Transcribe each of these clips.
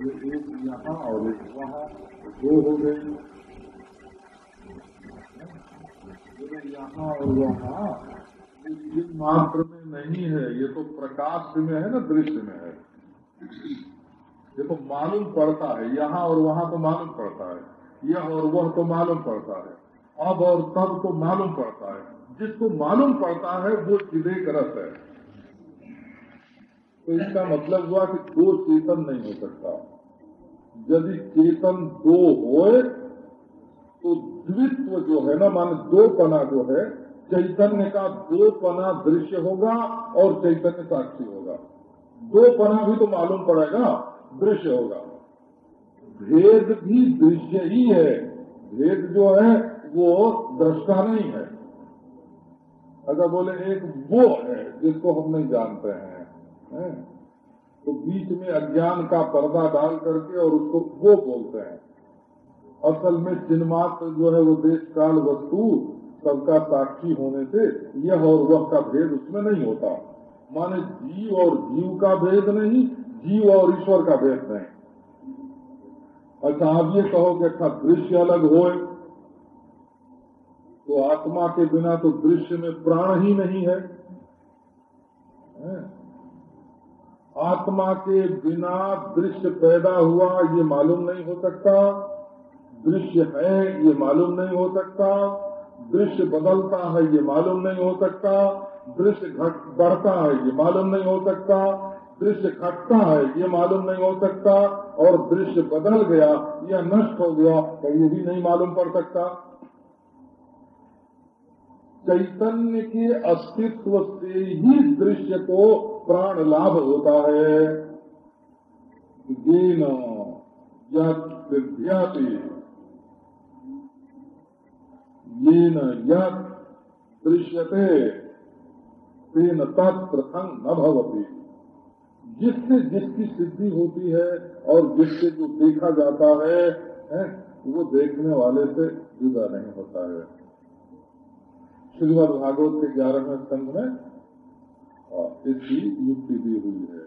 एक यहाँ और एक वहाँ दो हो गए यहाँ और वहाँ मात्र में नहीं है ये तो प्रकाश में है ना दृश्य में है ये तो मालूम पड़ता है यहाँ और वहाँ तो मालूम पड़ता है यह और वह तो मालूम पड़ता है अब और तब तो मालूम पड़ता है जिसको मालूम पड़ता है वो चिदेक रस है। तो इसका मतलब हुआ कि दो चेतन नहीं हो सकता। यदि चेतन दो होए तो द्वित्व जो है ना, मान दो पना जो है, चैतन्य का दो पना दृश्य होगा और चैतन्य साक्षी होगा। दो पना भी तो मालूम पड़ेगा दृश्य होगा। भेद भी दृश्य ही है। भेद जो है, वो दृष्टा नहीं है। अगर बोले एक वो है, जिसको हम नहीं जानते हैं। है? तो बीच में अज्ञान का पर्दा डाल करके और उसको वो बोलते हैं असल में चिन्मात्र जो है वो देश काल वस्तु सबका साक्षी होने से यह और वह का भेद उसमें नहीं होता माने जीव और जीव का भेद नहीं जीव और ईश्वर का भेद नहीं अच्छा आप ये कहो कि अच्छा दृश्य अलग होए तो आत्मा के बिना तो दृश्य में प्राण ही नहीं है, है? आत्मा के बिना दृश्य पैदा हुआ, ये मालूम नहीं हो सकता। दृश्य है, ये मालूम नहीं हो सकता। दृश्य बदलता है, ये मालूम नहीं हो सकता। दृश्य बढ़ता है, ये मालूम नहीं हो सकता। दृश्य घटता है, ये मालूम नहीं हो सकता। और दृश्य बदल गया, या नष्ट हो गया तो ये भी नहीं मालूम पड़ सकता। चैतन्य के अस्तित्व से ही दृश्य को प्राण लाभ होता है। येन यद्याति येन यद दृश्यते न भवती। जिससे जिसकी सिद्धि होती है और जिससे जो देखा जाता है, है वो देखने वाले से जुदा नहीं होता है। श्रीमद भागवत के ग्यारहवें स्कंध में इसकी युक्ति दी हुई है।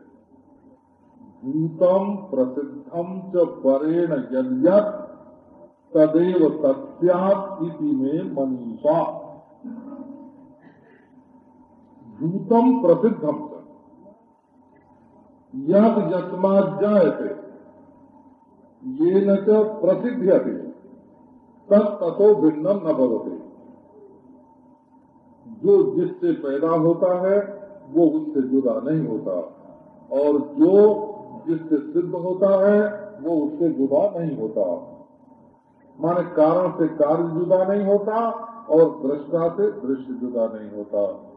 भूतम प्रसिद्धम च परेण यद्यत तदेव सत्यात इति में मनीषा। भूतम प्रसिद्धम यद यस्मा जायते ये न प्रसिद्ध्यते तत्तो भिन्नम न भवते। जो जिससे पैदा होता है वो उससे जुदा नहीं होता। और जो जिससे सिद्ध होता है, वो उससे जुदा नहीं होता। माने कारण से कार्य जुदा नहीं होता और दृष्टा से दृश्य जुदा नहीं होता।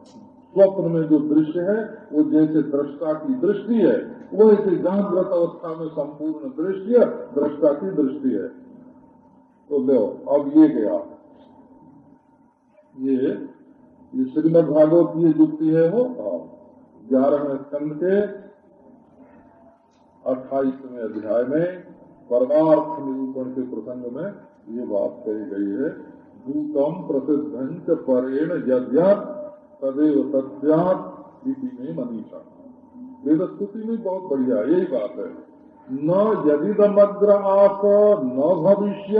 स्वप्न में जो दृश्य है, वो जैसे दृष्टा की दृष्टि है, वैसे जागृत अवस्था में संपूर्ण दृश्य दृष्टा की दृष्टि है। तो लो अब ये गया। ये ये श्रीमद भागवत की युक्ति है वो ग्यारहवें स्कंद के अट्ठाईसवें अध्याय में, परमार्थ निरूपण के प्रसंग में ये बात कही गई है। भूतम प्रसिद्ध परेण यद्यत, तदेव सत्यात में मनीषा। वेद स्तुति में बहुत बढ़िया यही बात है। न यदिदमग्र आप न भविष्य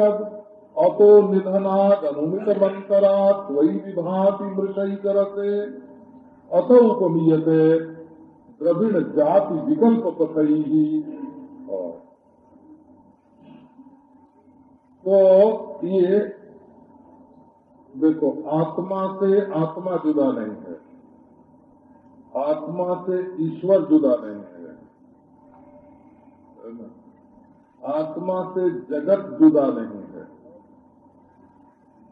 अतो निधनाद अनुमित मंतरात वही विभाति मृषई करते अत उपमीयते द्रविण जाति विकल्प पथई ही तो ये देखो, आत्मा से आत्मा जुदा नहीं है। आत्मा से ईश्वर जुदा नहीं है। आत्मा से जगत जुदा नहीं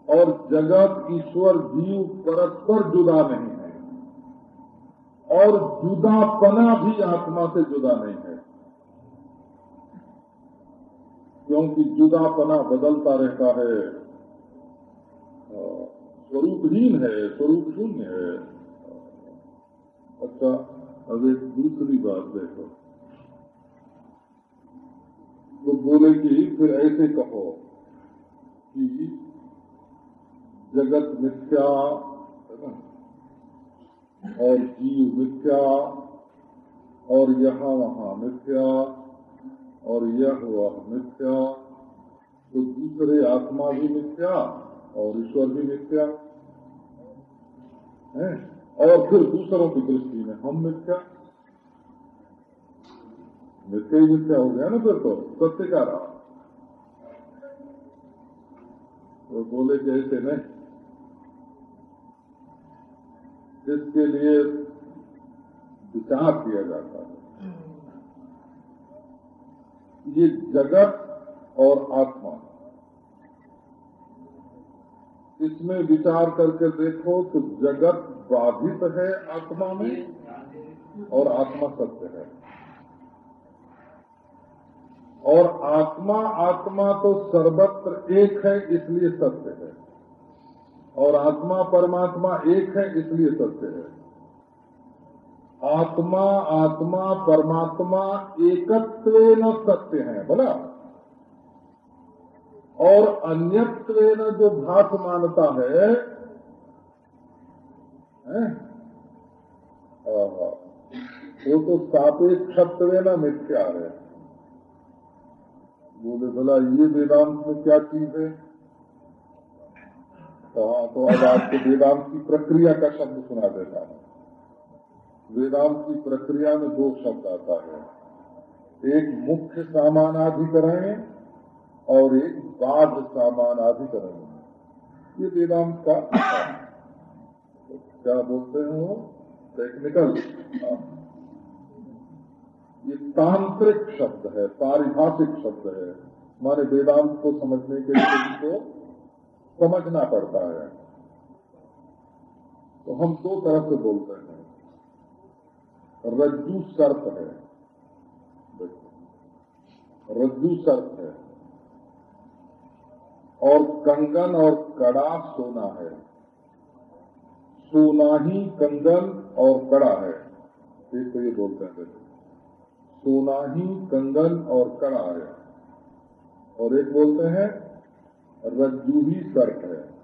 और जगत ईश्वर जीव परस्पर जुदा नहीं है। और जुदापना भी आत्मा से जुदा नहीं है। क्योंकि जुदापना बदलता रहता है स्वरूपहीन है, स्वरूप शून्य है। अच्छा अब एक दूसरी बात देखो। तो बोले कि फिर ऐसे कहो कि जगत मिथ्या और जीव मिथ्या और यहाँ वहाँ मिथ्या और यह वह मिथ्या। तो दूसरे आत्मा भी मिथ्या और ईश्वर भी मिथ्या। है? और फिर दूसरों की दृष्टि में हम मिथ्या। मिथ्या ही मिथ्या हो गया ना फिर तो सत्य का रहा। तो बोले कि ऐसे नहीं। इसके लिए विचार किया जाता है। ये जगत और आत्मा। इसमें विचार करके देखो तो जगत बाधित है आत्मा में और आत्मा सत्य है। और आत्मा आत्मा तो सर्वत्र एक है इसलिए सत्य है। और आत्मा परमात्मा एक है इसलिए सत्य है। आत्मा आत्मा परमात्मा एकत्व न सत्य है बोला? और अन्यत्व न जो भाष मानता है, है? वो तो सापेक्षत्व न मिथ्या है। बोले भला ये वेदांत में क्या चीज़ है? तो तो अब आपको वेदांत की प्रक्रिया का शब्द सुना देता हूँ। वेदांत की प्रक्रिया में दो शब्द आता है। एक मुख्य सामानाधिकरण और एक बाध सामानाधिकरण। ये वेदांत का क्या बोलते हैं टेक्निकल। ये तांत्रिक शब्द है, पारिभाषिक शब्द है। हमारे वेदांत को समझने के लिए इनको समझना पड़ता है। तो हम दो तरह से बोलते हैं। रज्जू सर्प है। रज्जू सर्प है। और कंगन और कड़ा सोना है। सोना ही कंगन और कड़ा है। एक तो ये बोलते हैं। सोना ही कंगन और कड़ा है। और एक बोलते हैं रज्जू ही सर्प है।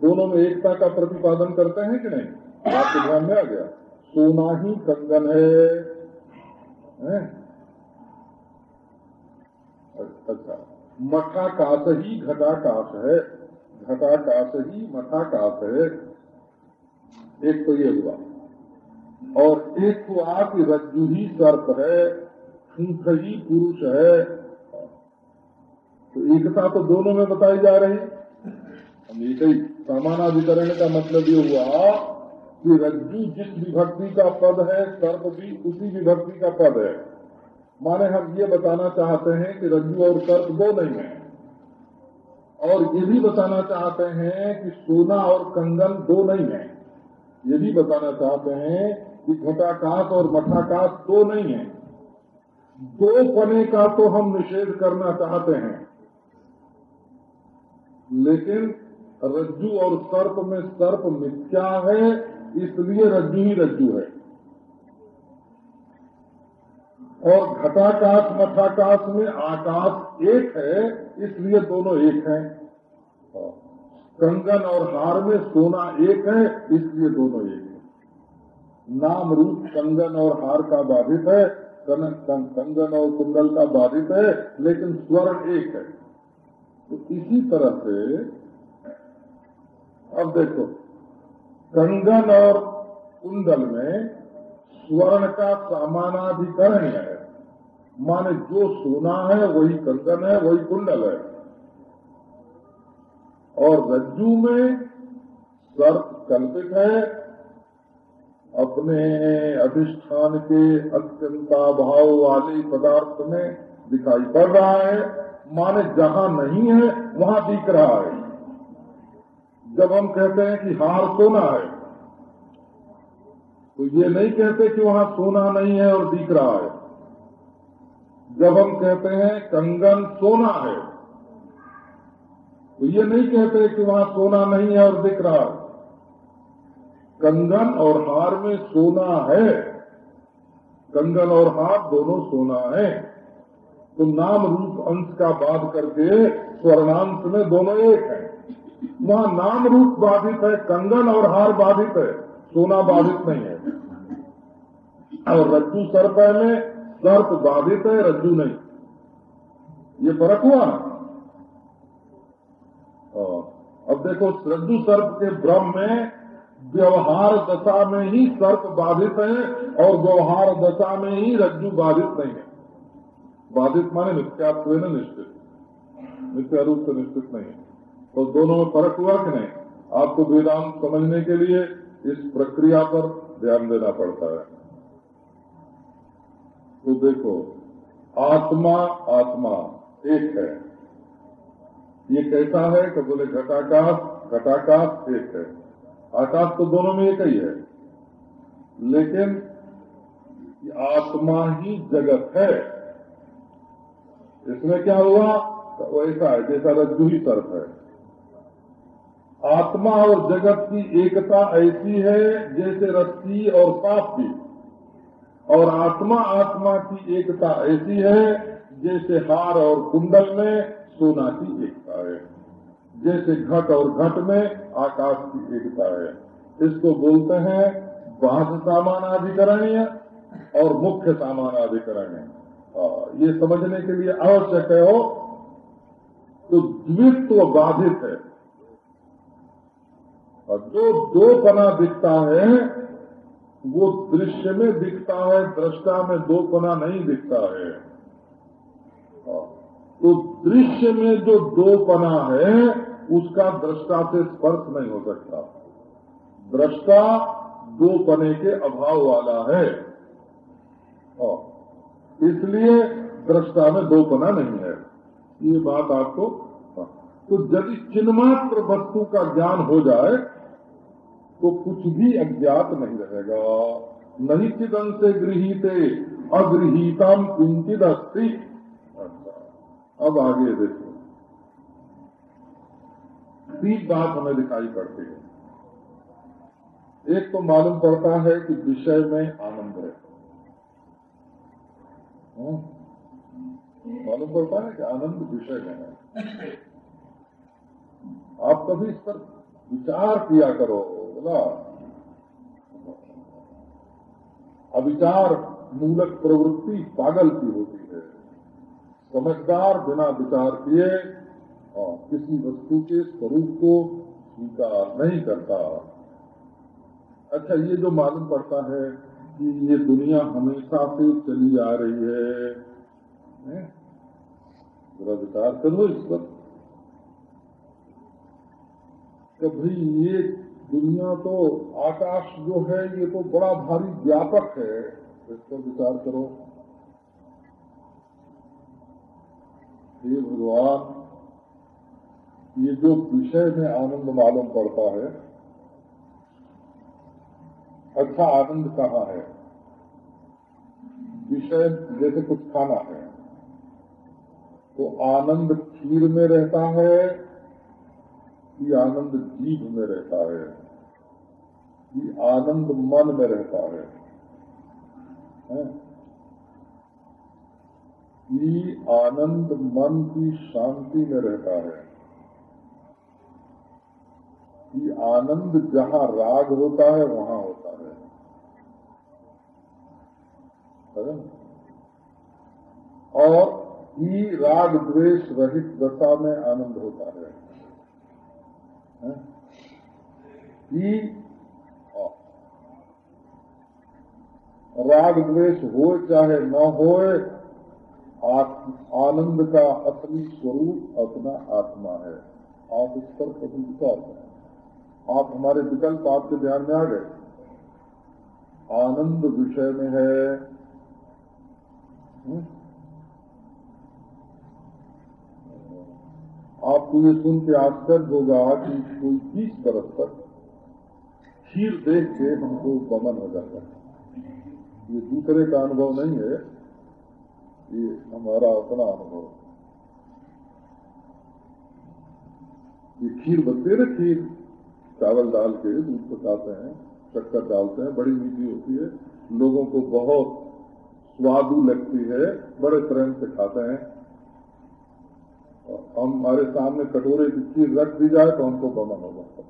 दोनों में एकता का प्रतिपादन करते हैं कि नहीं? आपके ध्यान में आ गया। सोना ही कंगन है, है? अच्छा। मठाकाश ही घटाकाश है। घटा घटाकाश ही मठाकाश है। एक तो ये हुआ। और एक तो आप रज्जु ही सर्प है। सूख ही पुरुष है। तो एकता तो दोनों में बताई जा रही हम एक ही समानाधिकरण का मतलब ये हुआ कि रज्जु जिस विभक्ति का पद है, सर्प भी उसी विभक्ति का पद है। माने हम ये बताना चाहते हैं कि रज्जु और सर्प दो नहीं है। और ये भी बताना चाहते हैं कि सोना और कंगन दो नहीं है। ये भी बताना चाहते हैं कि घटाकाश और मठाकाश दो नहीं है। दो पने का तो हम निषेध करना चाहते हैं। लेकिन रज्जु और सर्प में सर्प मिथ्या है, इसलिए रज्जु ही रज्जु है। और घटाकाश, मठाकाश में आकाश एक है, इसलिए दोनों एक हैं। कंगन और हार में सोना एक है, इसलिए दोनों एक है। नाम रूप कंगन और हार का बाधित है कंगन और कुंडल का बाधित है, लेकिन स्वर्ण एक है। तो इसी तरह से, अब देखो कंगन और कुंडल में स्वर्ण का सामानाधिकरण है। माने जो सोना है, वही कंगन है, वही कुंडल है। और रज्जू में सर्प कल्पित है। अपने अधिष्ठान के अत्यंताभाव वाले पदार्थ में दिखाई पड़ रहा है, माने जहाँ नहीं है, वहाँ दिख रहा है। जब हम कहते हैं कि हार सोना है तो ये नहीं कहते कि वहाँ सोना नहीं है और दिख रहा है। जब हम कहते हैं कंगन सोना है तो ये नहीं कहते कि वहाँ सोना नहीं है और दिख रहा है। कंगन और हार में सोना है, कंगन और हार दोनों सोना है। तो नाम रूप अंश का बाध करके स्वर्णांश में दोनों एक है। वहाँ नाम रूप बाधित है, कंगन और हार बाधित है, सोना बाधित नहीं है। और रज्जु सर्प में सर्प बाधित है, रज्जु नहीं। ये फ़र्क हुआ? अब देखो, रज्जु सर्प के भ्रम में व्यवहार दशा में ही सर्प बाधित है और व्यवहार दशा में ही रज्जु बाधित नहीं है। बाधित माने नित्यात्व निश्चित नित्य रूप से निश्चित नहीं तो दोनों में फ़र्क हुआ कि नहीं? आपको वेदांत समझने के लिए इस प्रक्रिया पर ध्यान देना पड़ता है। तो देखो, आत्मा आत्मा एक है। ये कैसा है कि बोले घटाकाश घटाकाश एक है। आकाश तो दोनों में एक ही है। लेकिन आत्मा ही जगत है। इसमें क्या हुआ? तो वैसा है जैसा रज्जु ही तर्क है। आत्मा और जगत की एकता ऐसी है जैसे रस्सी और सांप की। और आत्मा आत्मा की एकता ऐसी है जैसे हार और कुंडल में सोना की एकता है। जैसे घट और घट में आकाश की एकता है। इसको बोलते हैं बाह्य सामान अधिकरणीय और मुख्य सामान अधिकरणीय ये समझने के लिए आवश्यक है हो तो द्वित्व बाधित है। और जो दो पना दिखता है, वो दृश्य में दिखता है, दृष्टा में दो पना नहीं दिखता है। तो दृश्य में जो दो पना है, उसका दृष्टा से स्पर्श नहीं हो सकता। दृष्टा दो पने के अभाव वाला है इसलिए दृष्टा में दो पना नहीं है। ये बात आपको तो यदि चिन्मात्र वस्तु का ज्ञान हो जाए तो कुछ भी अज्ञात नहीं रहेगा। नहीं चिदन से गृहित अगृहितम किंचित अस्थि अच्छा अब आगे देखो। तीन बात हमें दिखाई पड़ती है। एक तो मालूम पड़ता है कि विषय में आनंद है हाँ? पड़ता है कि आनंद विषय में है। आप कभी इस पर विचार किया करो, बोला। अविचार मूलक प्रवृत्ति पागल की होती है। समझदार बिना विचार किए किसी वस्तु के स्वरूप को स्वीकार नहीं करता। अच्छा ये जो मालूम पड़ता है कि ये दुनिया हमेशा से चली आ रही है? जरा विचार करो इस पर कभी ये दुनिया तो आकाश जो है, ये तो बड़ा भारी व्यापक है इस पर विचार करो। हे भगवान, ये जो विषय में आनंद मालूम पड़ता है अच्छा आनंद कहाँ है? विषय, जैसे कुछ खाना है। तो आनंद खीर में रहता है कि आनंद जीभ में रहता है कि आनंद मन में रहता है, कि आनंद मन की शांति में रहता है। कि आनंद जहाँ राग होता है वहाँ होता है। और ही राग द्वेष रहित दशा में आनंद होता है। ही? राग द्वेष हो चाहे न हो आनंद का असली स्वरूप अपना आत्मा है। आप इस पर कभी विचार करें। आप हमारे विकल्प आपके ध्यान में आ गए? आनंद विषय में है? आपको ये सुन के आश्चर्य होगा कि कोई तीस बरस तक खीर देख के हमको गमन हो जाता है। ये दूसरे का अनुभव नहीं है, ये हमारा अपना अनुभव ये खीर बनते ना, खीर। चावल डाल के दूध पकाते हैं, शक्कर डालते हैं, बड़ी मीठी होती है। लोगों को बहुत स्वादु लगती है, बड़े प्रेम से खाते हैं। हम हमारे सामने कटोरे की चीज़ रख दी जाए तो हमको बमन हो जाता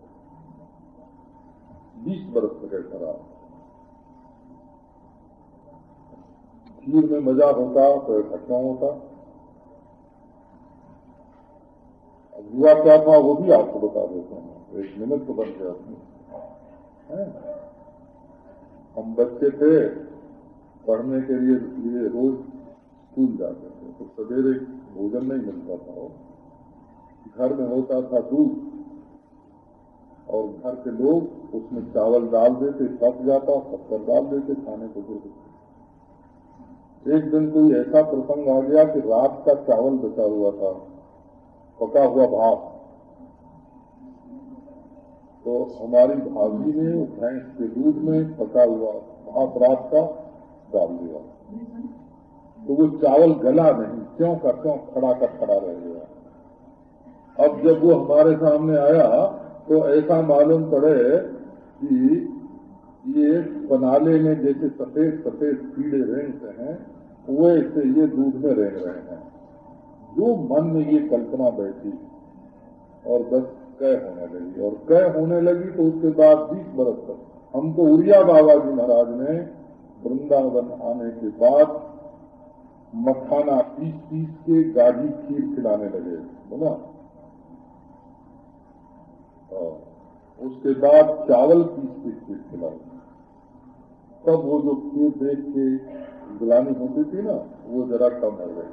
बीस बरस तक ऐसा रहा। खीर में मज़ा होता तो ऐसा होता? अब हुआ क्या था, वो भी आपको बता देते हैं। एक मिनट तो बन गया? हम बच्चे थे, पढ़ने के लिए लिए, रोज स्कूल जाते थे। तो सवेरे भोजन नहीं मिलता था घर में होता था दूध, और घर के लोग उसमें चावल डाल देते, पक जाता, पत्थर डाल देते, खाने को देते। एक दिन कोई ऐसा प्रसंग आ गया कि रात का चावल बचा हुआ था, पका हुआ भात। तो हमारी भाभी ने भैंस के दूध में पका हुआ भात रात का डाल दिया। तो वो चावल गला नहीं, क्यों का क्यों खड़ा का खड़ा रह गया? अब जब वो हमारे सामने आया तो ऐसा मालूम पड़े कि ये बनाले में जैसे सफ़ेद सफ़ेद कीड़े रेंगते हैं वैसे ये दूध में रेंग रहे हैं। जो मन में ये कल्पना बैठी, और बस कह होने लगी, और कह होने लगी तो उसके बाद बीस बरस तक। हमको उड़िया बाबा जी महाराज ने वृंदावन आने के बाद मखाना पीस पीस के गाढ़ी खीर खिलाने लगे, बोला। उसके बाद चावल पीस के खिलाए। तब वो जो खीर देख के गिलानी होती थी ना, वो जरा कम हो गई।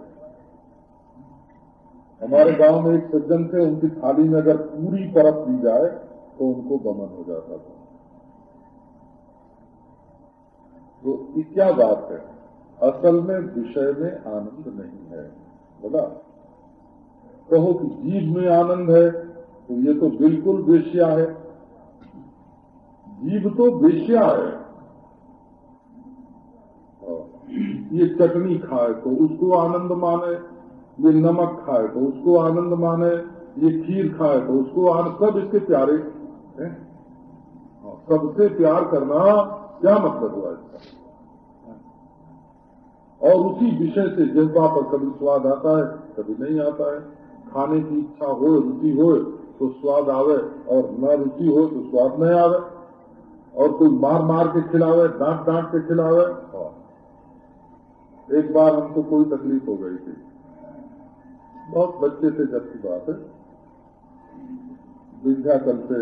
हमारे गाँव में एक सज्जन थे, उनकी थाली में अगर पूरी परत दी जाए तो उनको दमन हो जाता था। तो क्या बात है? असल में विषय में आनंद नहीं है। बोला, कहो कि जीव में आनंद है तो ये तो बिल्कुल बेश्या है। जीव तो बेश्या है। ये चटनी खाए तो उसको आनंद माने, ये नमक खाए तो उसको आनंद माने, ये खीर खाए तो उसको आनंद सब इसके प्यारे सबसे प्यार करना क्या मतलब हुआ इसका? और उसी विषय से जज्बा पर कभी स्वाद आता है, कभी नहीं आता है। खाने की इच्छा हो, रुचि हो तो स्वाद आवे, और न रुचि हो तो स्वाद नहीं आवे। और कोई मार मार के खिलावे, डांट डांट के खिलावे एक बार हमको कोई तकलीफ़ हो गई थी। बहुत बच्चे से जब की बात है। विंध्याचल से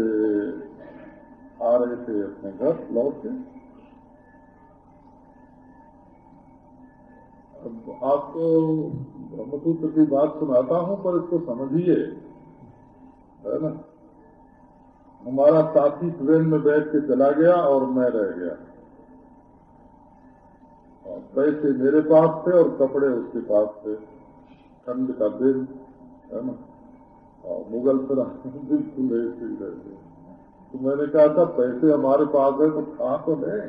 आ रहे थे अपने घर, लौट के। आपको ब्रह्मपुत्र की बात सुनाता हूँ, पर इसको समझिए, है ना? हमारा साथी ट्रेन में बैठ के चला गया और मैं रह गया। और पैसे मेरे पास थे और कपड़े उसके पास थे। ठंड का दिन, है ना? और मुगल फिर बिल्कुल तो मैंने कहा था पैसे हमारे पास है तो खा तो ले।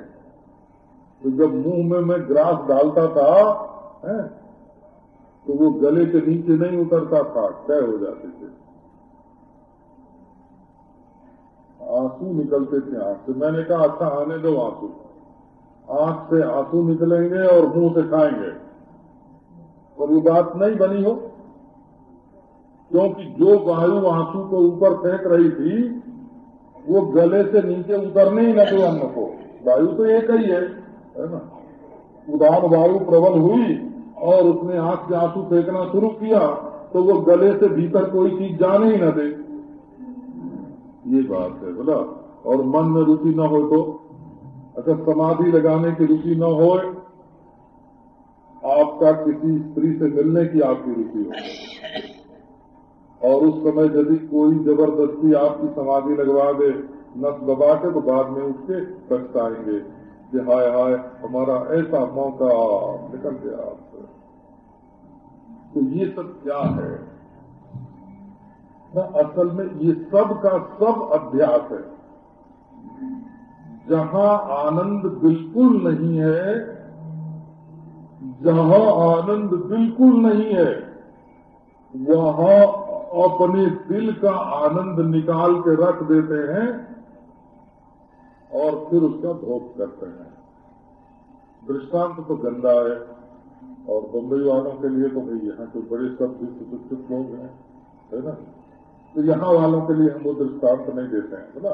तो जब मुँह में मैं ग्रास डालता था है। तो वो गले के नीचे नहीं उतरता था, तय हो जाते थे। आँसू निकलते थे आँख से। मैंने कहा अच्छा आने दो आँसू। आँख से आँसू निकलेंगे और मुँह से खाएँगे। और ये बात नहीं बनी हो, क्योंकि जो वायु आँसू को ऊपर फेंक रही थी, वो गले से नीचे उतरने ही न दो अन्न को। वायु तो एक ही है है ना? उदान वायु प्रबल हुई और उसने आँख से आँसू फेंकना शुरू किया तो वो गले से भीतर कोई चीज़ जाने ही न दे। ये बात है, बोला। और मन में रुचि न हो तो अगर समाधि लगाने की रुचि न हो, आपका किसी स्त्री से मिलने की आपकी रुचि हो। और उस समय यदि कोई ज़बरदस्ती आपकी समाधि लगवा दे, नस दबा के तो बाद में उठ के पछताएँगे कि हाय हाय, हमारा ऐसा मौका निकल गया। आपसे तो ये सब क्या है? न, असल में ये सब का सब अभ्यास है। जहाँ आनंद बिल्कुल नहीं है, जहाँ आनंद बिल्कुल नहीं है, वहाँ अपने दिल का आनंद निकाल के रख देते हैं और फिर उसका भोग करते हैं। दृष्टांत तो गंदा है। और बम्बई वालों के लिए तो भाई यहाँ तो बड़े सब भी सुशिक्षित लोग हैं, है ना? तो यहाँ वालों के लिए हम वो दृष्टांत नहीं देते हैं बोला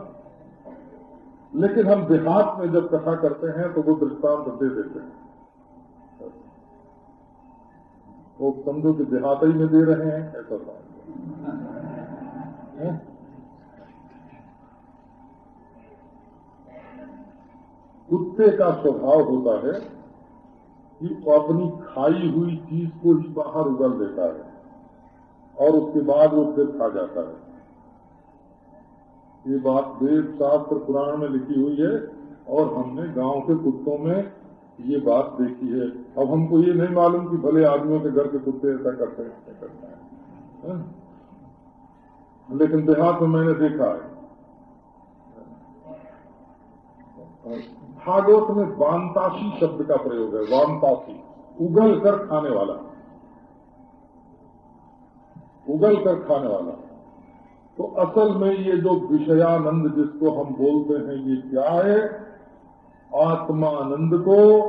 लेकिन हम देहात में जब कथा करते हैं तो वो दृष्टांत दे देते हैं। वो समझो कि देहात ही में दे रहे हैं, ऐसा था। कुत्ते का स्वभाव होता है कि अपनी खाई हुई चीज़ को ही बाहर उगल देता है और उसके बाद वो फिर खा जाता है। ये बात वेद शास्त्र पुराण में लिखी हुई है और हमने गाँव के कुत्तों में ये बात देखी है। अब हमको ये नहीं मालूम कि भले आदमियों के घर के कुत्ते ऐसा करते हैं करते हैं। लेकिन देहात में मैंने देखा है। भागवत में वानतासी शब्द का प्रयोग है वानतासी उगल कर खाने वाला। उगल कर खाने वाला। तो असल में ये जो विषयानंद जिसको हम बोलते हैं, ये क्या है? आत्मानंद को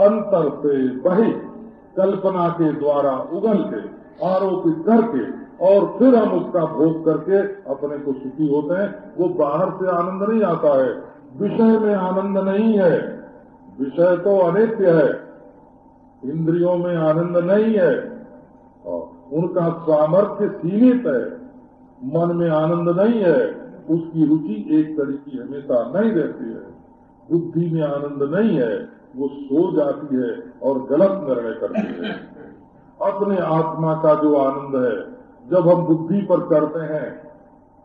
अंतर से बही, कल्पना के द्वारा उगल के, आरोपित करके, और फिर हम उसका भोग करके अपने को सुखी होते हैं। वो बाहर से आनंद नहीं आता है। विषय में आनंद नहीं है। विषय तो अनित्य है। इंद्रियों में आनंद नहीं है। उनका सामर्थ्य सीमित है। मन में आनंद नहीं है। उसकी रुचि एक तरीकी हमेशा नहीं रहती है। बुद्धि में आनंद नहीं है। वो सो जाती है और गलत निर्णय करती है। अपने आत्मा का जो आनंद है, जब हम बुद्धि पर करते हैं,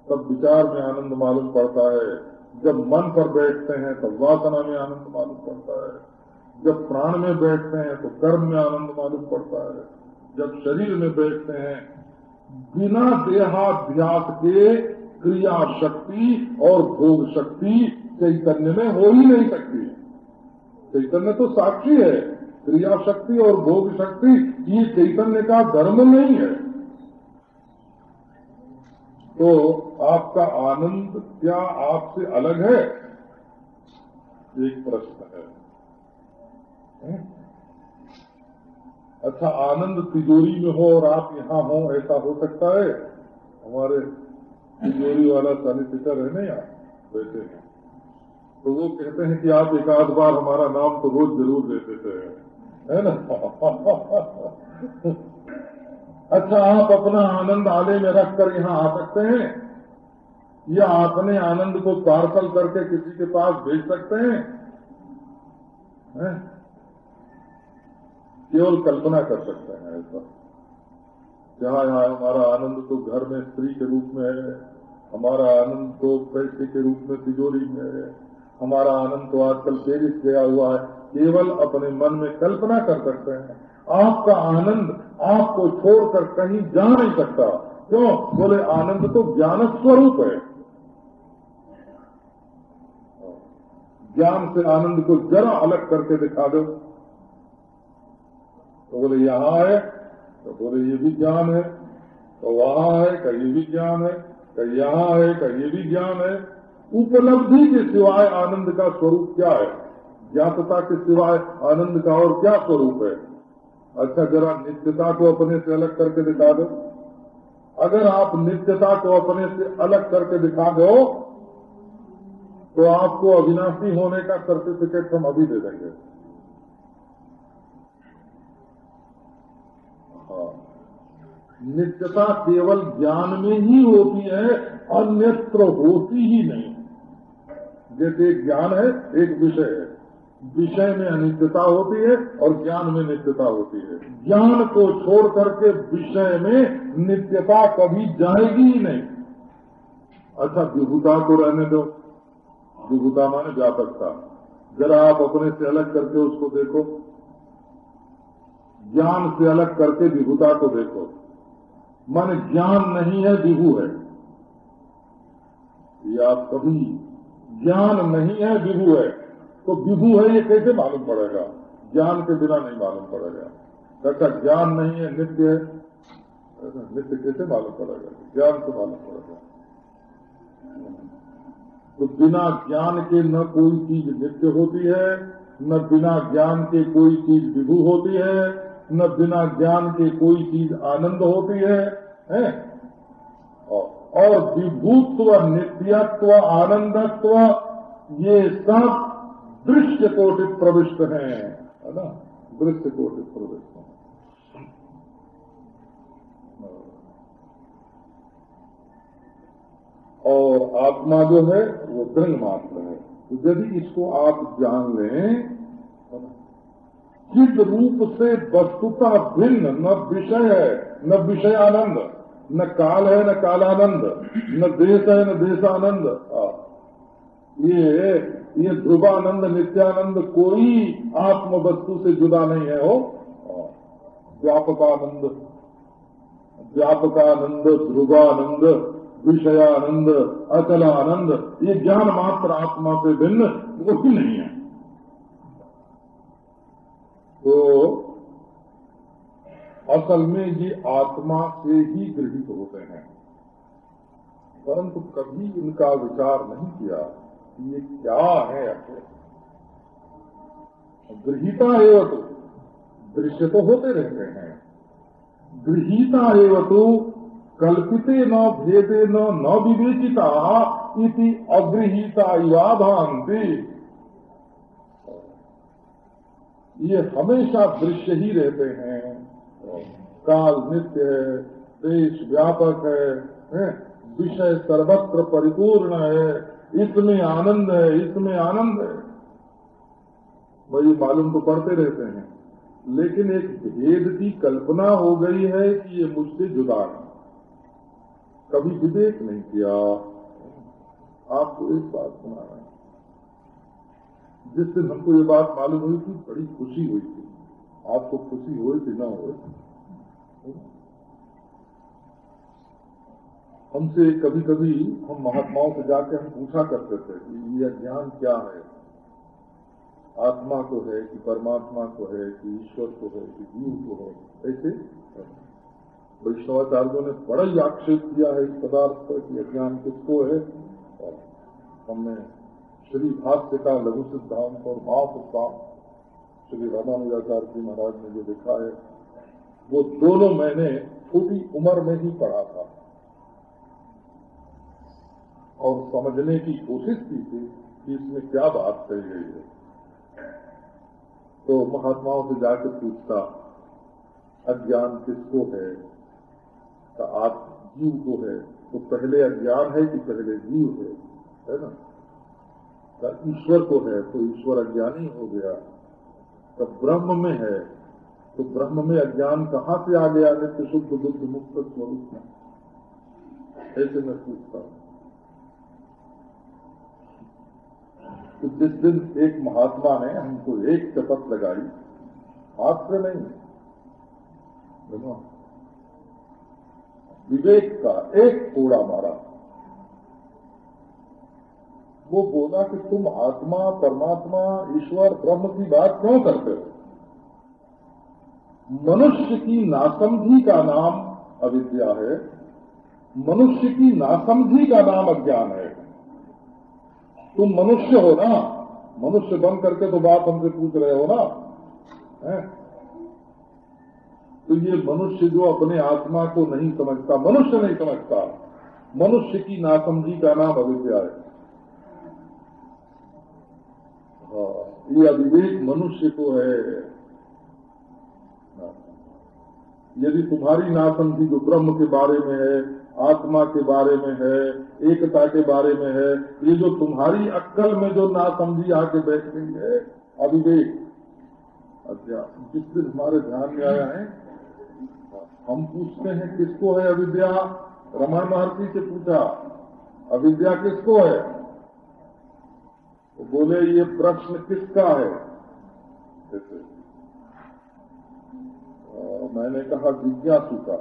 तब विचार में आनंद मालूम पड़ता है। जब मन पर बैठते हैं तो वासना में आनंद मालूम पड़ता है। जब प्राण में बैठते हैं तो कर्म में आनंद मालूम पड़ता है। जब शरीर में बैठते हैं, बिना देहाभ्यास के क्रिया शक्ति और भोग शक्ति चैतन्य में हो ही नहीं सकती चैतन्य तो साक्षी है। क्रिया शक्ति और भोग शक्ति ये चैतन्य का धर्म नहीं है। तो आपका आनंद क्या आपसे अलग है? एक प्रश्न है। अच्छा आनंद तिजोरी में हो और आप यहाँ हो, ऐसा हो सकता है? हमारे तिजोरी वाला सॉलिसिटर है ना यहाँ, बैठे हैं। तो वो कहते हैं कि आप एक आध बार हमारा नाम तो रोज ज़रूर देते हैं है ना? अच्छा आप अपना आनंद आले में रख कर यहाँ आ सकते हैं। या अपने आनंद को पार्सल करके किसी के पास भेज सकते हैं? है? केवल कल्पना कर सकते हैं ऐसा जहाँ यहाँ हमारा आनंद तो घर में स्त्री के रूप में है, हमारा आनंद तो पैसे के रूप में तिजोरी में है, हमारा आनंद तो आजकल पेरिस गया हुआ है। केवल अपने मन में कल्पना कर सकते हैं। आपका आनंद आपको छोड़कर कहीं जा नहीं सकता। क्यों? बोले, आनंद तो ज्ञान स्वरूप है। ज्ञान से आनंद को जरा अलग करके दिखा दो। तो बोले, यहाँ है। तो बोले, ये भी ज्ञान है। तो वहाँ है, कहीं ये भी ज्ञान है। कहीं यहाँ है, कहीं ये भी ज्ञान है। उपलब्धि के सिवाय आनंद का स्वरूप क्या है? ज्ञातता के सिवाय आनंद का और क्या स्वरूप है? अच्छा जरा नित्यता को अपने से अलग करके दिखा दो। अगर आप नित्यता को अपने से अलग करके दिखा दो तो आपको अविनाशी होने का सर्टिफिकेट हम अभी दे देंगे। हाँ। नित्यता केवल ज्ञान में ही होती है, अन्यत्र होती ही नहीं। जैसे एक ज्ञान है, एक विषय है। विषय में अनित्यता होती है और ज्ञान में नित्यता होती है। ज्ञान को छोड़ करके विषय में नित्यता कभी जाएगी ही नहीं। अच्छा विभुता को रहने दो। विभुता माने व्यापकता जरा आप अपने से अलग करके उसको देखो। ज्ञान से अलग करके विभुता को देखो। मन ज्ञान नहीं है, विभु है। ये आप कभी ज्ञान नहीं है, विभु है। तो विभु है ये कैसे मालूम पड़ेगा? ज्ञान के बिना नहीं मालूम पड़ेगा। अच्छा ज्ञान नहीं है नित्य है। नित्य कैसे मालूम पड़ेगा? ज्ञान से मालूम पड़ेगा। तो बिना ज्ञान के न कोई चीज़ नित्य होती है न बिना ज्ञान के कोई चीज़ विभु होती है न बिना ज्ञान के कोई चीज़ आनंद होती है, है? और विभूत्व नित्यत्व आनंदत्व ये सब दृश्य कोटि प्रविष्ट है। ना? दृश्य कोटि प्रविष्ट है। और आत्मा जो है, वो दृढ़ मात्र है। तो यदि इसको आप जान लें चिद रूप से वस्तुता भिन्न, न विषय है, न विषय आनंद न काल है, न कालानंद, न देश है, न देशानंद हाँ, ये ये ध्रुवानंद, नित्यानंद कोई आत्म वस्तु से जुदा नहीं है हो। व्यापकानंद। व्यापकानंद, ध्रुवानंद, विषयानंद, अचलानंद, ये ज्ञान मात्र आत्मा से भिन्न वो भी नहीं है। तो असल में ये आत्मा से ही गृहित होते हैं। परंतु कभी इनका विचार नहीं किया। ये क्या है असल गृहिता एवं तो। दृश्य तो होते रहते हैं। गृहिता एवं तो कल्पिते न, भेदे न न विवेचिता इति अगृहिता युवाभांति ये हमेशा दृश्य ही रहते हैं। काल नित्य है, देश व्यापक है, विषय सर्वत्र परिपूर्ण है। इसमें आनंद है इसमें आनंद है। वही मालूम तो पढ़ते रहते हैं। लेकिन एक भेद की कल्पना हो गई है कि ये मुझसे जुदा है। कभी विवेक नहीं किया। आपको एक बात सुना रहे हैं। जिस दिन हमको ये बात मालूम हुई थी, बड़ी खुशी हुई थी। आपको खुशी हुई थी ना हो हमसे कभी कभी हम महात्माओं से जाके हम पूछा करते थे कि यह ज्ञान क्या है? आत्मा को है कि परमात्मा को है कि ईश्वर को है कि जीव को है? ऐसे वैष्णवाचार्यों ने बड़ा ही आक्षेप किया है इस पदार्थ पर कि अज्ञान किसको है? और हमने श्री भाष्य का लघु सिद्धांत और महासिद्धांत श्री रामानुजाचार्य जी महाराज ने जो लिखा है, वो दोनों मैंने छोटी उम्र में ही पढ़ा था। और समझने की कोशिश की थी कि इसमें क्या बात कही गई है। तो महात्माओं से जाकर पूछता, अज्ञान किसको है? तो आप जीव को है? तो पहले अज्ञान है कि पहले जीव है? है ना? ईश्वर को है तो ईश्वर अज्ञानी हो गया। तो ब्रह्म में है तो ब्रह्म में अज्ञान कहाँ से आ गया? नित्य शुद्ध बुद्ध मुक्त स्वरूप में। ऐसे मैं पूछता हूँ। तो जिस दिन एक महात्मा ने हमको एक शपथ लगाई हाथ से नहीं विवेक का एक कोड़ा मारा। वो बोला कि तुम आत्मा, परमात्मा, ईश्वर, ब्रह्म की बात क्यों करते हो? मनुष्य की नासमझी का नाम अविद्या है। मनुष्य की नासमझी का नाम अज्ञान है। तुम मनुष्य हो ना। मनुष्य बन करके तो बात हमसे पूछ रहे हो ना। है? तो ये मनुष्य जो अपने आत्मा को नहीं समझता, मनुष्य नहीं समझता, मनुष्य की नासमझी का नाम अविद्या है। ये अविवेक मनुष्य को है। यदि तुम्हारी नासमझी जो ब्रह्म के बारे में है, आत्मा के बारे में है, एकता के बारे में है, ये जो तुम्हारी अक्कल में जो नासमझी आके बैठ गई है अविवेक अच्छा जिस दिन हमारे ध्यान में आया है, हम पूछते हैं, किसको है अविद्या? रमन महर्षि से पूछा, अविद्या किसको है? तो बोले, ये प्रश्न किसका है? मैंने कहा जिज्ञासु का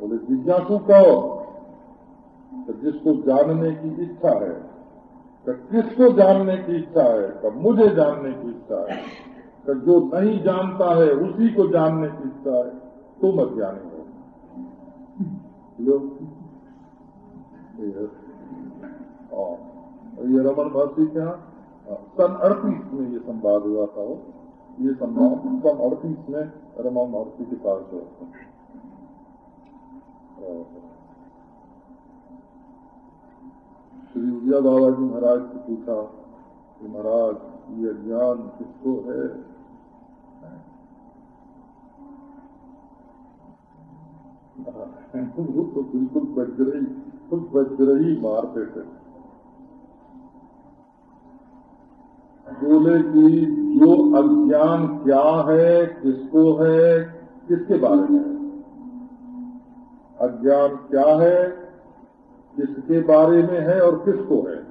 बोले जिज्ञासु कहो तो जिसको जानने की इच्छा है तो किसको जानने की इच्छा है? तो मुझे जानने की इच्छा है। तो जो नहीं जानता है, उसी को जानने की इच्छा है। तुम अज्ञानी हो। और ये रमन महर्षि के यहाँ सन अड़तीस में ये संवाद हुआ था वो। ये संवाद सन अड़तीस में रमन महर्षि के पास जो श्री उदिया बाबा जी महाराज से पूछा कि महाराज, ये ज्ञान किसको है? तो बिल्कुल बज रही तो वज्र मारते थे बोले कि जो अज्ञान क्या है, किसको है, किसके बारे में है? अज्ञान क्या है, किसके बारे में है और किसको है?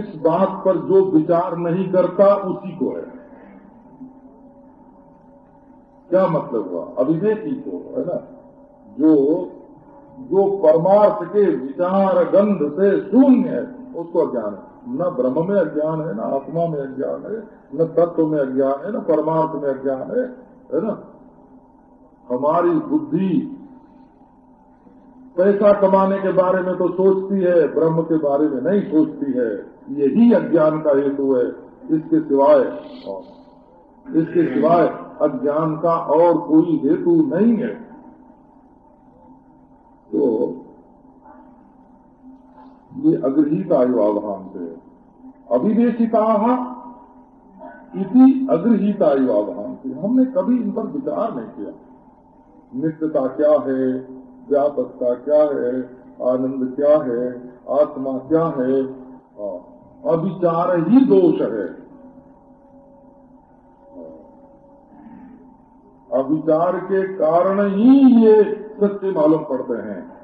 इस बात पर जो विचार नहीं करता, उसी को है। क्या मतलब हुआ? अविवेकी को, है ना? जो जो परमार्थ के विचार गंध से शून्य है, उसको अज्ञान है। न ब्रह्म में अज्ञान है, न आत्मा में अज्ञान है, न तत्व में अज्ञान है, न परमार्थ में अज्ञान है है ना? हमारी बुद्धि पैसा कमाने के बारे में तो सोचती है, ब्रह्म के बारे में नहीं सोचती है। यही अज्ञान का हेतु है, इसके सिवाय इसके सिवाय अज्ञान का और कोई हेतु नहीं है। तो ये अग्रहित आयुवाभान से अविवेशिता इति अग्रहित से हमने कभी इन पर विचार नहीं किया। नित्यता क्या है? व्यापकता क्या है? आनंद क्या है? आत्मा क्या है? अविचार ही दोष है। अविचार के कारण ही ये सच्चे मालूम पड़ते हैं।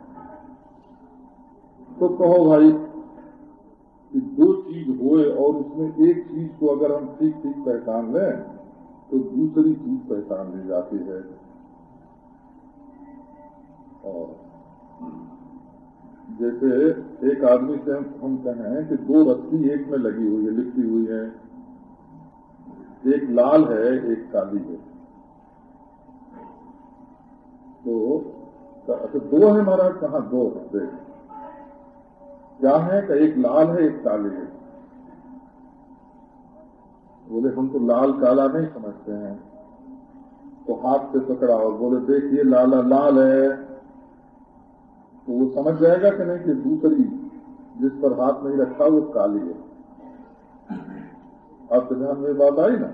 तो कहो भाई कि दो चीज़ होए और उसमें एक चीज़ को अगर हम ठीक ठीक पहचान लें तो दूसरी चीज़ पहचान ली जाती है। और जैसे एक आदमी से हम कहें कि दो रस्सी एक में लगी हुई है लिखी हुई है। एक लाल है, एक काली है। तो अच्छा दो है महाराज कहा दो है? देख क्या है कि एक लाल है, एक काली है? बोले, हम तो लाल काला नहीं समझते हैं। तो हाथ से पकड़ा और बोले, देखिए, लाला लाल है। तो वो समझ जाएगा कि नहीं कि दूसरी जिस पर हाथ नहीं रखा, वो काली है। अब ध्यान में बात आई ना?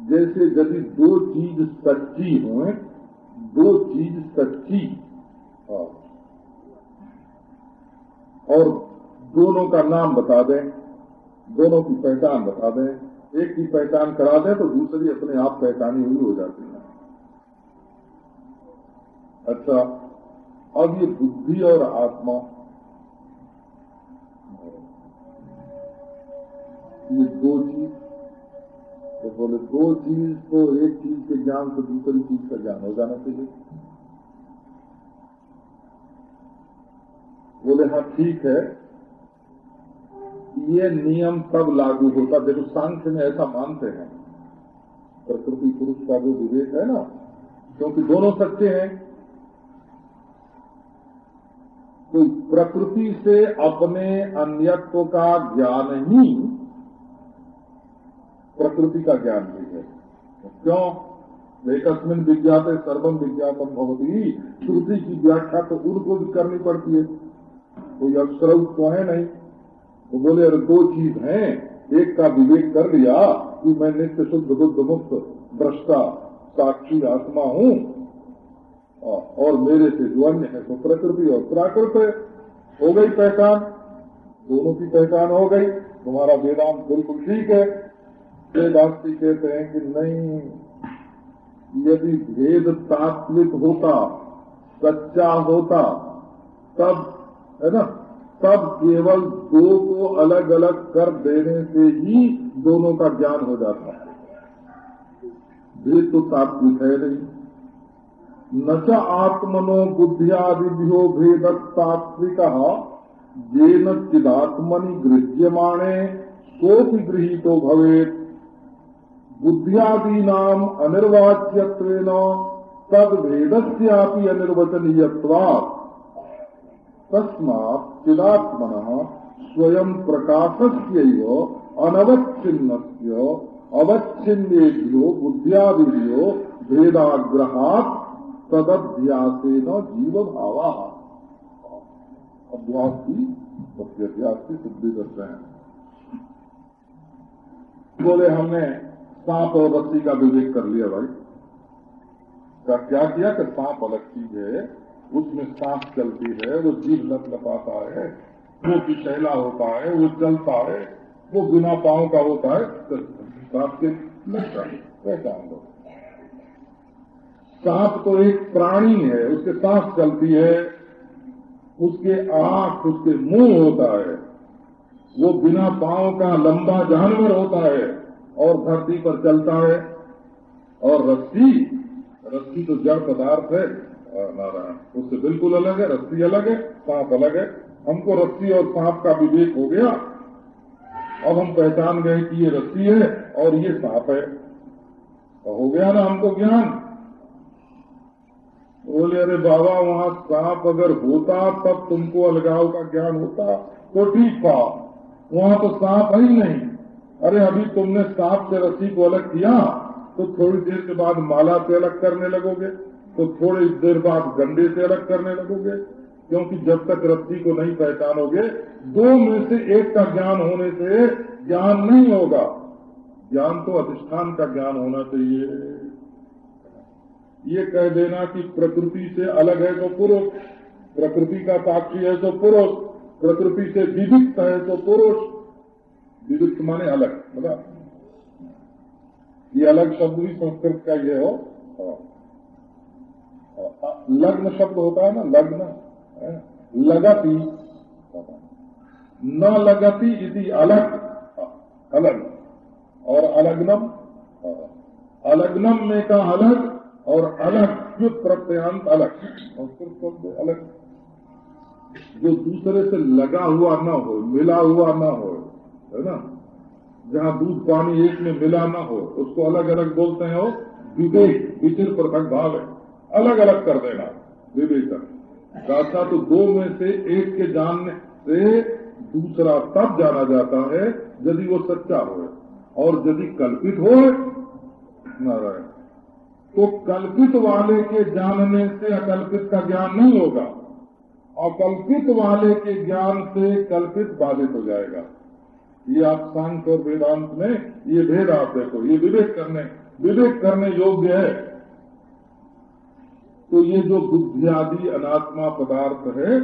जैसे यदि दो चीज़ सच्ची हो, दो चीज़ सच्ची हाँ। और दोनों का नाम बता दें, दोनों की पहचान बता दें। एक की पहचान करा दें तो दूसरी अपने आप पहचानी हुई हो जाती है। अच्छा अब ये बुद्धि और आत्मा, ये दो चीज़ तो बोले दो चीज़ तो एक चीज़ के ज्ञान से दूसरी चीज़ का ज्ञान हो जाना चाहिए। बोले हाँ ठीक है। ये नियम तब लागू होता, देखो, सांख्य में ऐसा मानते हैं। प्रकृति, पुरुष का जो विवेक है ना, क्योंकि दोनों सच्चे हैं। तो प्रकृति से अपने अन्यत्व का ज्ञान ही प्रकृति का ज्ञान भी है। क्यों? एकस्मिन विज्ञाते सर्वम विज्ञापन भवती। श्रुति की व्याख्या तो उनको भी करनी पड़ती है। कोई अक्षर तो है नहीं। वो बोले, अरे दो चीज़ हैं। एक का विवेक कर लिया कि मैं नित्य शुद्ध बुद्ध मुक्त दृष्टा साक्षी आत्मा हूँ। और मेरे से जो अन्य है तो प्रकृति और प्राकृत है। हो गई पहचान। दोनों की पहचान हो गई। तुम्हारा वेदांत बिल्कुल ठीक है। वेदांति कहते हैं कि नहीं, यदि भेद तात्विक होता, सच्चा होता, तब है ना? तब केवल दो को अलग अलग कर देने से ही दोनों का ज्ञान हो जाता है। भेद तो तात्विक है नहीं। न च आत्मनो बुद्धियादिभ्यो भेद तात्विक जेन चिदात्मनि गृह्यमाणे सोपि गृहीतो भवेत। बुद्धियादीनाम अनिर्वाच्यत्वेन, तद भेदस्यापि अनिर्वचनीयत्वात्। तस्मात् चिदात्मन स्वयं प्रकाशस्य अनवच्छिन्न अवच्छिन्नेभ्यो बुद्धियादिभ्यो भेदाग्रहात तदध्यासेन जीव भावा अभ्यास की अभ्यास की सिद्धि करते हैं। बोले, हमने सांप और रस्सी का विवेक कर लिया भाई। क्या किया कि सांप अलग चीज़ है? उसमें सांस चलती है, वो जीव लप लपाता है, वो पिछैला होता है, वो चलता है, वो बिना पाँव का होता है तो सांप के लक्षण पहचान लो सांप तो एक प्राणी है, उसके सांस चलती है, उसके आँख, उसके मुँह होता है, वो बिना पाँव का लंबा जानवर होता है, और धरती पर चलता है, और रस्सी रस्सी तो जड़ पदार्थ है नारायण। उससे बिल्कुल अलग है, रस्सी अलग है, सांप अलग है। हमको रस्सी और सांप का विवेक हो गया। अब हम पहचान गए कि ये रस्सी है और ये सांप है। तो हो गया ना हमको ज्ञान। बोले, अरे बाबा, वहाँ सांप अगर होता, तब तुमको अलगाव का ज्ञान होता। तो ठीक था। वहाँ तो सांप है ही नहीं। अरे, अभी तुमने सांप से रस्सी को अलग किया तो थोड़ी देर के बाद माला से अलग करने लगोगे। तो थोड़ी देर बाद गंडे से अलग करने लगोगे क्योंकि जब तक रस्सी को नहीं पहचानोगे दो में से एक का ज्ञान होने से ज्ञान नहीं होगा। ज्ञान तो अधिष्ठान का ज्ञान होना चाहिए। ये कह देना कि प्रकृति से अलग है तो पुरुष प्रकृति का साक्षी है तो पुरुष प्रकृति से विविक्त है तो पुरुष। विविक्त माने अलग मतलब ये अलग शब्द भी संस्कृत का ये हाँ। हाँ, लग्न शब्द होता है ना, लग्न लगती, न लगती इति अलग अलग, और अलग्नम अलग्नम में का अलग, और अलग जो प्रत्यांत अलग, संस्कृत शब्द अलग। जो दूसरे से लगा हुआ न हो, मिला हुआ न हो, है ना? जहाँ दूध पानी एक में मिला न हो, उसको अलग अलग बोलते हैं वो, विवेक विचिर पृथक भाव है। अलग अलग कर देना विवेचन गाथा तो दो में से एक के जानने से दूसरा तब जाना जाता है यदि वो सच्चा हो और यदि कल्पित हो नारायण। तो कल्पित वाले के जानने से अकल्पित का ज्ञान नहीं होगा, अकल्पित वाले के ज्ञान से कल्पित बाधित हो जाएगा। ये आप सांख्य और वेदांत में ये भेद आप देखो, ये विवेक करने विवेक करने योग्य है। तो ये जो बुद्धि आदि अनात्मा पदार्थ है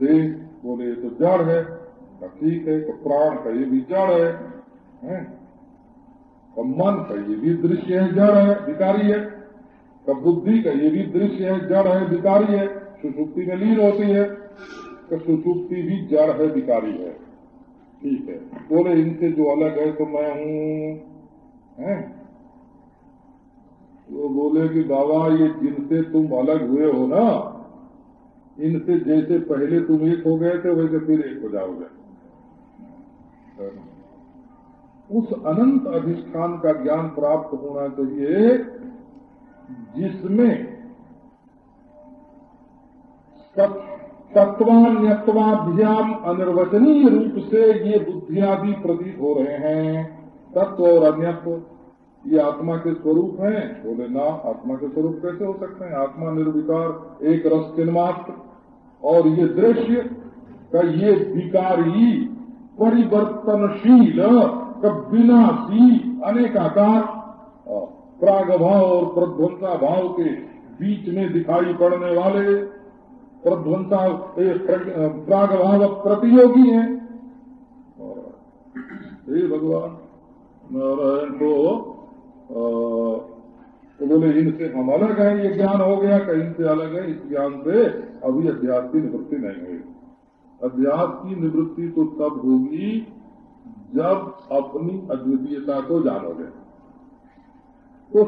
देह बोले तो जड़ है ठीक है तो प्राण का ये भी जड़ है, है? तो मन का ये भी दृश्य है जड़ है विकारी है। तो बुद्धि का ये भी दृश्य है जड़ है विकारी है। सुसुप्ति में लीन होती है तो सुसुप्ति भी जड़ है विकारी है। ठीक है। बोले इनसे जो अलग है तो मैं हूँ? वो बोले कि, बाबा, ये जिनसे तुम अलग हुए हो ना इनसे जैसे पहले तुम एक हो गए थे, वैसे फिर एक हो जाओगे। उस अनंत अधिष्ठान का ज्ञान प्राप्त होना चाहिए, जिसमें तत्वान्यवाभ्याम अनिर्वचनीय रूप से ये बुद्धियादि प्रतीत हो रहे हैं, तत्व और अन्यत्व। ये आत्मा के स्वरूप हैं। बोले, ना, आत्मा के स्वरूप कैसे हो सकते हैं? आत्मा निर्विकार, एक रस चिन्मात्र और ये दृश्य का ये विकारी, परिवर्तनशील का विनाशी अनेकाकार प्रागभाव और प्रध्वंसा भाव के बीच में दिखाई पड़ने वाले प्रध्वंसा प्राग भाव प्रतियोगी हैं। हे भगवान, नारायण को तो बोले इनसे हम अलग हैं ये ज्ञान हो गया, कहीं इनसे अलग है, इस ज्ञान से अभी अध्यास की निवृत्ति नहीं हुई। अध्यास की निवृत्ति तो तब होगी जब अपनी अद्वितीयता को जानोगे। तो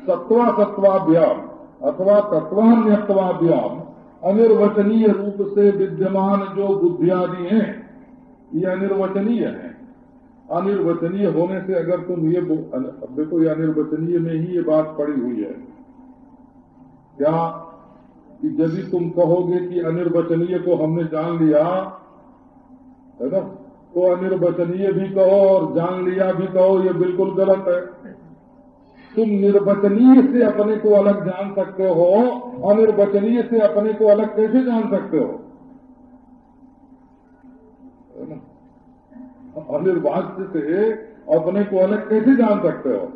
सत्वा सत्वाभ्याम अथवा तत्वान्यत्वाभ्याम अनिर्वचनीय रूप से विद्यमान जो बुद्धियादि हैं, ये अनिर्वचनीय हैं। अनिर्वचनीय होने से अगर तुम ये देखो, ये अनिर्वचनीय में ही ये बात पड़ी हुई है। क्या कि यदि तुम कहोगे कि अनिर्वचनीय को हमने जान लिया, है ना? तो अनिर्वचनीय भी कहो और जान लिया भी कहो, ये बिल्कुल गलत है। तुम निर्वचनीय से अपने को अलग जान सकते हो, अनिर्वचनीय से अपने को अलग कैसे जान सकते हो? अनिर्वाच्य से अपने को अलग कैसे जान सकते हो?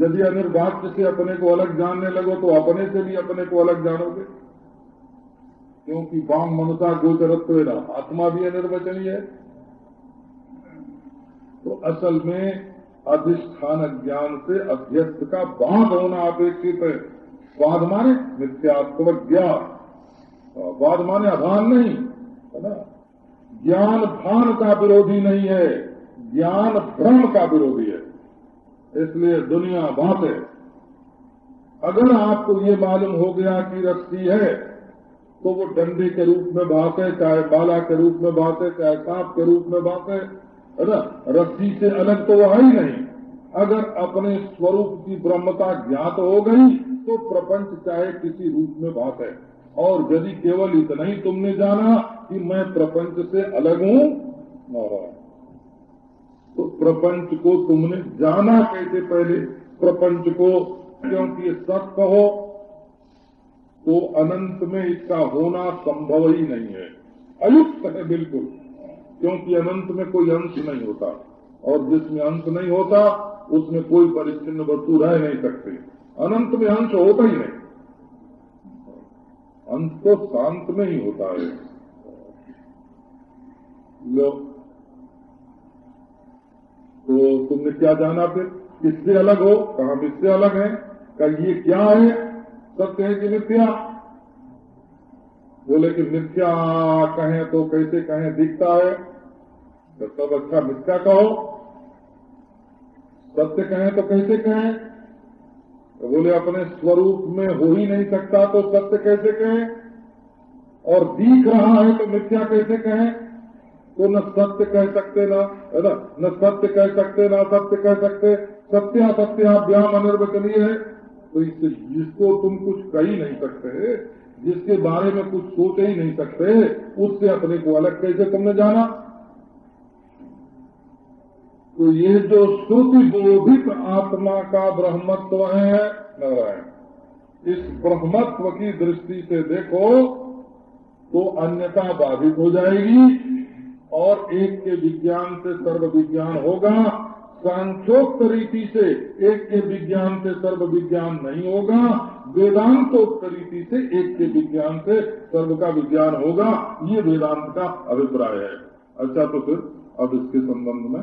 यदि अनिर्वाच्य से अपने को अलग जानने लगो तो अपने से भी अपने को अलग जानोगे। क्योंकि वाम मनुषा गोचरत्व आत्मा भी अनिर्वचनीय है। तो असल में अधिष्ठान ज्ञान से अध्यस्त का बाध होना अपेक्षित है। बाध माने मिथ्यात्व ज्ञान। बाध माने अभान नहीं, है ना? ज्ञान भान का विरोधी नहीं है, ज्ञान भ्रम का विरोधी है। इसलिए दुनिया बात है। अगर आपको ये मालूम हो गया कि रस्सी है तो वो डंडे के रूप में बात है, चाहे बाला के रूप में बात है, चाहे सांप के रूप में बात है रस्सी से अलग तो वो है ही नहीं। अगर अपने स्वरूप की ब्रह्मता ज्ञात हो गई तो प्रपंच चाहे किसी रूप में बात है। और यदि केवल इतना ही तुमने जाना कि मैं प्रपंच से अलग हूँ तो प्रपंच को तुमने जाना कैसे पहले? प्रपंच को, क्योंकि सत कहो तो अनंत में इसका होना संभव ही नहीं है। अयुक्त है बिल्कुल, क्योंकि अनंत में कोई अंश नहीं होता। और जिसमें अंश नहीं होता, उसमें कोई परिच्छिन्न वस्तु रह नहीं सकती। अनंत में अंश होता ही नहीं। अंत तो शांत में ही होता है। लो। तो तुमने क्या जाना फिर? किससे अलग हो? कहा इससे अलग है? कहा ये क्या है? सत्य है कि मिथ्या। बोले कि मिथ्या, कहें तो कैसे कहें, दिखता है। तो सब अच्छा मिथ्या कहो। सत्य कहें तो कैसे कहें? तो बोले, अपने स्वरूप में हो ही नहीं सकता तो सत्य कैसे कहें? और दिख रहा है तो मिथ्या कैसे कहें? तो न सत्य कह सकते ना, है ना? न सत्य कह सकते, न सत्य कह सकते। सत्या सत्याभ्याम अनिर्वचनीय है। तो जिसको तुम कुछ कह ही नहीं सकते। जिसके बारे में कुछ सोच ही नहीं सकते, उससे अपने को अलग कैसे तुमने जाना? तो ये जो श्रुति बोधित आत्मा का ब्रह्मत्व है, नारायण, इस ब्रह्मत्व की दृष्टि से देखो तो अन्यता बाधित हो जाएगी और एक के विज्ञान से सर्व विज्ञान होगा, सांख्योक्त रीति से एक के विज्ञान से सर्व विज्ञान नहीं होगा, वेदांतोक्त रीति से एक के विज्ञान से सर्व का विज्ञान होगा, ये वेदांत का अभिप्राय है। अच्छा तो फिर अब इसके संबंध में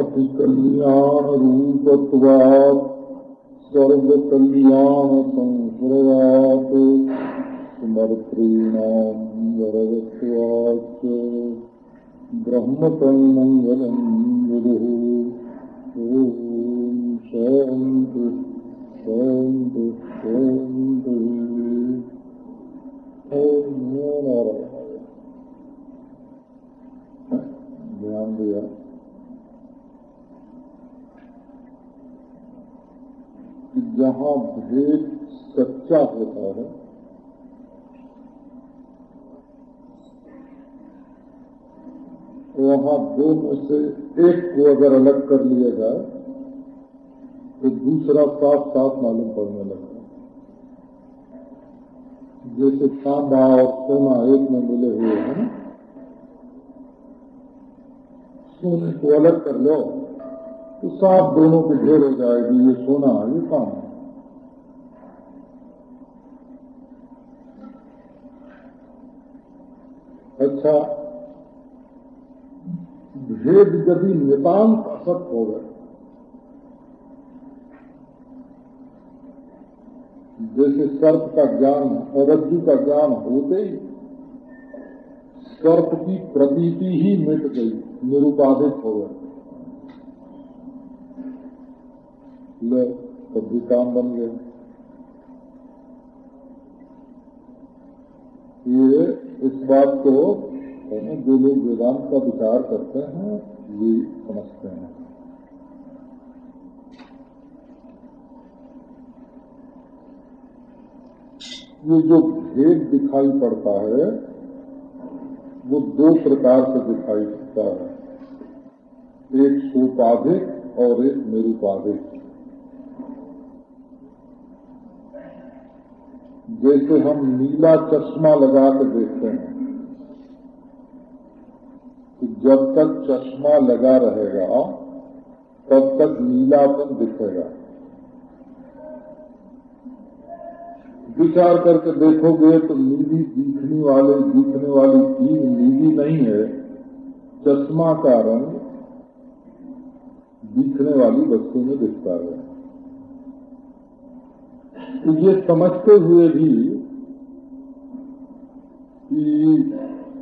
अतिकल्याणरूपत्वात् सर्वकल्याणसंश्रयात् समर्थॄणाम् वरदत्वाच्च ब्रह्मतन्मङ्गलम् विदुः ॐ शान्ति शान्ति शान्ति। ॐ नारायण ध्यान दिया कि जहाँ भेद सच्चा होता है। वहाँ दो में से एक को अगर अलग कर लिया जाए तो दूसरा साफ़ साफ़ मालूम पड़ने लगता है। जैसे तांबा और सोना एक में मिले हुए हैं, सोने को अलग कर लो। तो साफ़ दोनों के ढेर हो जाएगी, ये सोना है ये काम। है अच्छा भेद यदि नितांत असत हो गए, जैसे सर्प का ज्ञान और रज्जु का ज्ञान होते ही, सर्प की प्रतीति ही मिट गई, निरुपाधित हो गए। ले, तब भी काम बन गए। ये इस बात को जो लोग वेदांत का विचार करते हैं, ये समझते हैं। ये जो भेद दिखाई पड़ता है, वो दो प्रकार से दिखाई पड़ता है। एक सोपाधिक और एक निरुपाधिक। जैसे हम नीला चश्मा लगा के देखते हैं, कि जब तक चश्मा लगा रहेगा, तब तक नीलापन दिखेगा। विचार करके देखोगे तो नीली दिखने वाले, दिखने वाली चीज़ नीली नहीं है। चश्मा का रंग दिखने वाली वस्तु में दिखता है। तो ये समझते हुए भी कि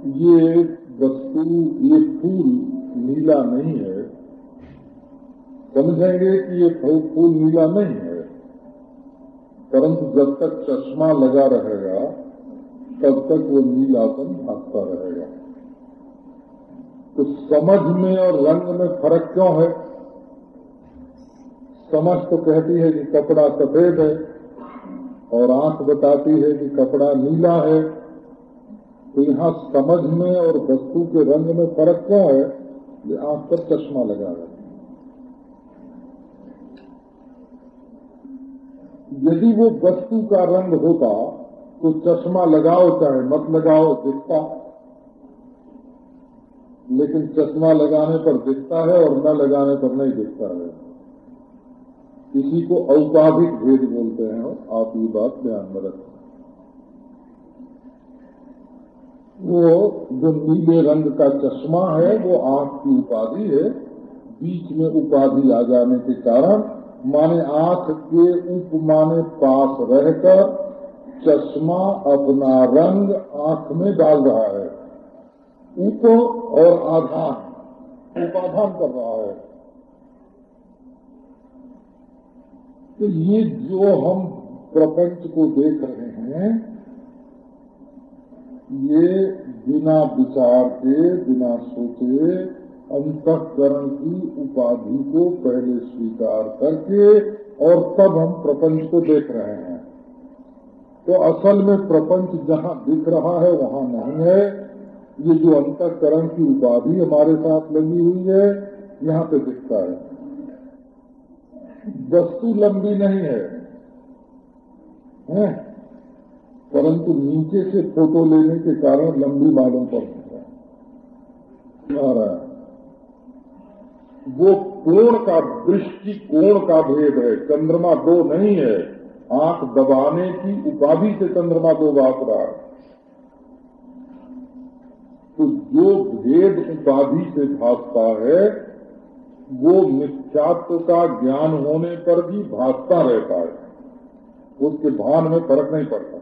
ये वस्तु, ये फूल नीला नहीं है। समझेंगे कि ये फूल नीला नहीं है। परंतु जब तक चश्मा लगा रहेगा, तब तक वो नीलापन भागता रहेगा। तो समझ में और रंग में फ़र्क क्यों है? समझ तो कहती है कि कपड़ा सफ़ेद है। और आँख बताती है कि कपड़ा नीला है। तो यहाँ समझ में और वस्तु के रंग में फ़र्क क्या है? ये आँख पर चश्मा लगा रहे यदि वो वस्तु का रंग होता तो चश्मा लगाओ चाहे मत लगाओ, दिखता। लेकिन चश्मा लगाने पर दिखता है और न लगाने पर नहीं दिखता है। इसी को औपाधिक भेद बोलते हैं, आप ये बात ध्यान में रखें। वो जो नीले रंग का चश्मा है, वो आँख की उपाधि है। बीच में उपाधि आ जाने के कारण माने आँख के उपमाने पास रहकर चश्मा अपना रंग आँख में डाल रहा है। उप और आधान उपाधान कर रहा है। तो ये जो हम प्रपंच को देख रहे हैं, ये बिना विचार के बिना सोचे, अंतकरण की उपाधि को पहले स्वीकार करके और तब हम प्रपंच को देख रहे हैं। तो असल में प्रपंच जहाँ दिख रहा है, वहाँ नहीं है। ये जो अंतकरण की उपाधि हमारे साथ लगी हुई है, यहाँ पे दिखता है। वस्तु लंबी नहीं है, है? परंतु नीचे से फ़ोटो लेने के कारण लंबी मालूम पड़ती है। वो कोण का दृष्टि कोण का भेद है। चंद्रमा दो नहीं है। आँख दबाने की उपाधि से चंद्रमा दो बात रहा है। तो जो भेद उपाधि से भासता है वो मिथ्यात्व का ज्ञान होने पर भी भागता रहता है। उसके भान में फ़र्क नहीं पड़ता।